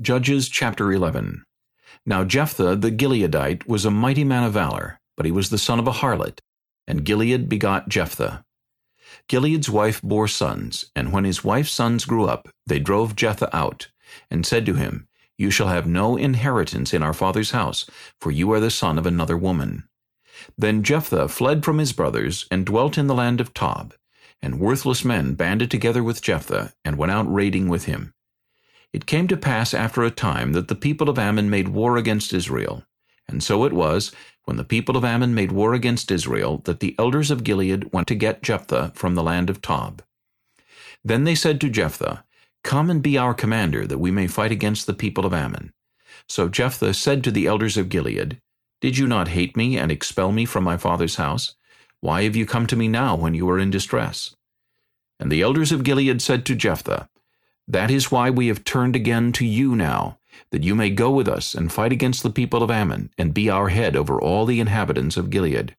Judges chapter 11 Now Jephthah the Gileadite was a mighty man of valor, but he was the son of a harlot, and Gilead begot Jephthah. Gilead's wife bore sons, and when his wife's sons grew up, they drove Jephthah out, and said to him, You shall have no inheritance in our father's house, for you are the son of another woman. Then Jephthah fled from his brothers, and dwelt in the land of Tob. And worthless men banded together with Jephthah, and went out raiding with him. It came to pass after a time that the people of Ammon made war against Israel. And so it was, when the people of Ammon made war against Israel, that the elders of Gilead went to get Jephthah from the land of Tob. Then they said to Jephthah, Come and be our commander, that we may fight against the people of Ammon. So Jephthah said to the elders of Gilead, Did you not hate me and expel me from my father's house? Why have you come to me now when you are in distress? And the elders of Gilead said to Jephthah, that is why we have turned again to you now, that you may go with us and fight against the people of Ammon, and be our head over all the inhabitants of Gilead.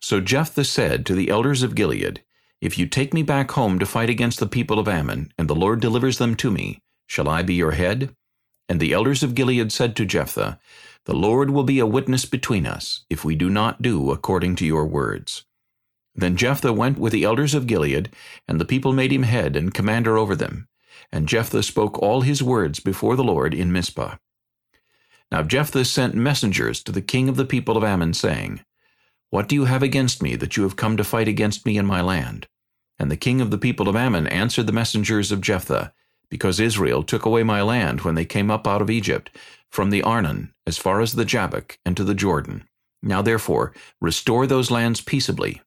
So Jephthah said to the elders of Gilead, If you take me back home to fight against the people of Ammon, and the Lord delivers them to me, shall I be your head? And the elders of Gilead said to Jephthah, The Lord will be a witness between us, if we do not do according to your words. Then Jephthah went with the elders of Gilead, and the people made him head and commander over them. And Jephthah spoke all his words before the Lord in Mizpah. Now Jephthah sent messengers to the king of the people of Ammon, saying, What do you have against me, that you have come to fight against me in my land? And the king of the people of Ammon answered the messengers of Jephthah, Because Israel took away my land when they came up out of Egypt, from the Arnon, as far as the Jabbok, and to the Jordan. Now therefore, restore those lands peaceably.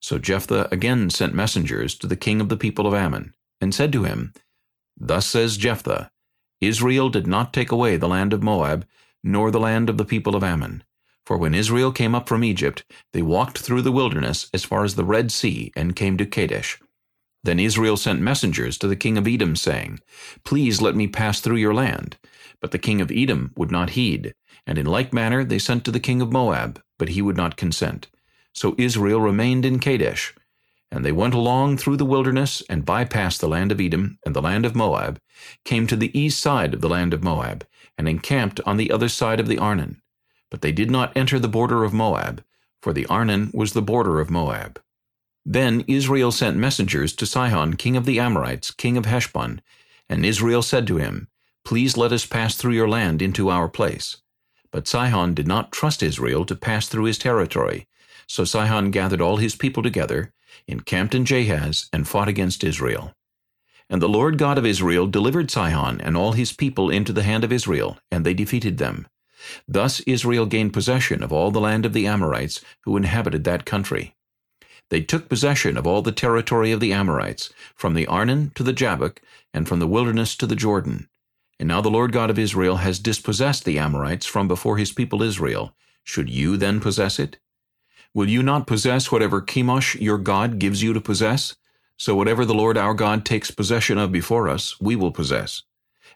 So Jephthah again sent messengers to the king of the people of Ammon, and said to him, Thus says Jephthah, Israel did not take away the land of Moab, nor the land of the people of Ammon. For when Israel came up from Egypt, they walked through the wilderness as far as the Red Sea, and came to Kadesh. Then Israel sent messengers to the king of Edom, saying, Please let me pass through your land. But the king of Edom would not heed. And in like manner they sent to the king of Moab, but he would not consent. So Israel remained in Kadesh. And they went along through the wilderness and bypassed the land of Edom and the land of Moab, came to the east side of the land of Moab, and encamped on the other side of the Arnon. But they did not enter the border of Moab, for the Arnon was the border of Moab. Then Israel sent messengers to Sihon king of the Amorites, king of Heshbon, and Israel said to him, Please let us pass through your land into our place. But Sihon did not trust Israel to pass through his territory, so Sihon gathered all his people together, encamped in Jahaz, and fought against Israel. And the Lord God of Israel delivered Sihon and all his people into the hand of Israel, and they defeated them. Thus Israel gained possession of all the land of the Amorites who inhabited that country. They took possession of all the territory of the Amorites, from the Arnon to the Jabbok, and from the wilderness to the Jordan. And now the Lord God of Israel has dispossessed the Amorites from before his people Israel. Should you then possess it? Will you not possess whatever Chemosh your God gives you to possess? So whatever the Lord our God takes possession of before us, we will possess.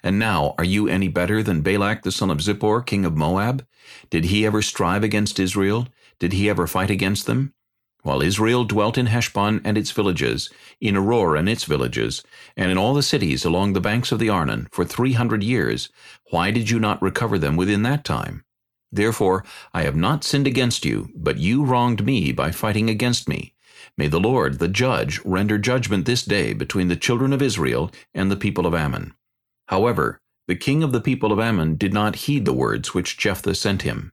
And now, are you any better than Balak the son of Zippor, king of Moab? Did he ever strive against Israel? Did he ever fight against them? While Israel dwelt in Heshbon and its villages, in Aroer and its villages, and in all the cities along the banks of the Arnon, for three hundred years, why did you not recover them within that time? Therefore I have not sinned against you, but you wronged me by fighting against me. May the Lord, the judge, render judgment this day between the children of Israel and the people of Ammon. However, the king of the people of Ammon did not heed the words which Jephthah sent him.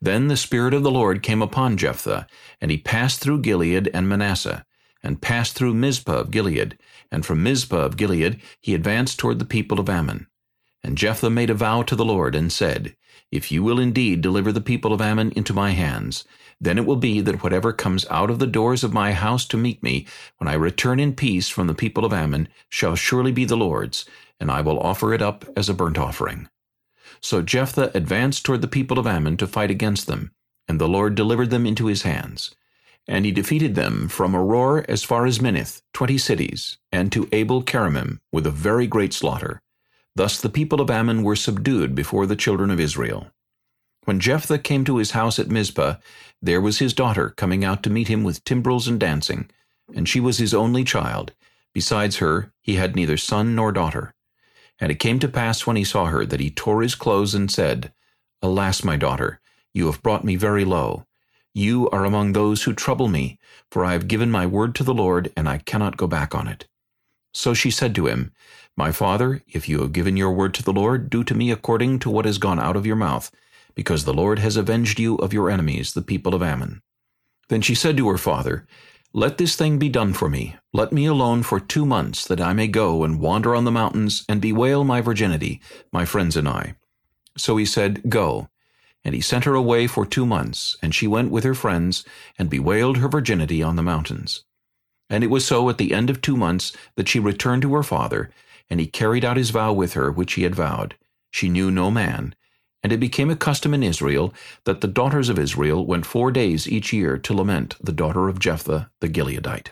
Then the Spirit of the Lord came upon Jephthah, and he passed through Gilead and Manasseh, and passed through Mizpah of Gilead, and from Mizpah of Gilead he advanced toward the people of Ammon. And Jephthah made a vow to the Lord, and said, If you will indeed deliver the people of Ammon into my hands, then it will be that whatever comes out of the doors of my house to meet me, when I return in peace from the people of Ammon, shall surely be the Lord's, and I will offer it up as a burnt offering. So Jephthah advanced toward the people of Ammon to fight against them, and the Lord delivered them into his hands. And he defeated them from Aroer as far as Minnith, twenty cities, and to Abel Keramim, with a very great slaughter. Thus the people of Ammon were subdued before the children of Israel. When Jephthah came to his house at Mizpah, there was his daughter coming out to meet him with timbrels and dancing, and she was his only child. Besides her, he had neither son nor daughter. And it came to pass when he saw her that he tore his clothes and said, Alas, my daughter, you have brought me very low. You are among those who trouble me, for I have given my word to the Lord, and I cannot go back on it. So she said to him, My father, if you have given your word to the Lord, do to me according to what has gone out of your mouth, because the Lord has avenged you of your enemies, the people of Ammon. Then she said to her father, Let this thing be done for me. Let me alone for two months, that I may go and wander on the mountains and bewail my virginity, my friends and I. So he said, Go. And he sent her away for two months, and she went with her friends, and bewailed her virginity on the mountains. And it was so at the end of two months that she returned to her father, and he carried out his vow with her which he had vowed. She knew no man. And it became a custom in Israel that the daughters of Israel went four days each year to lament the daughter of Jephthah the Gileadite.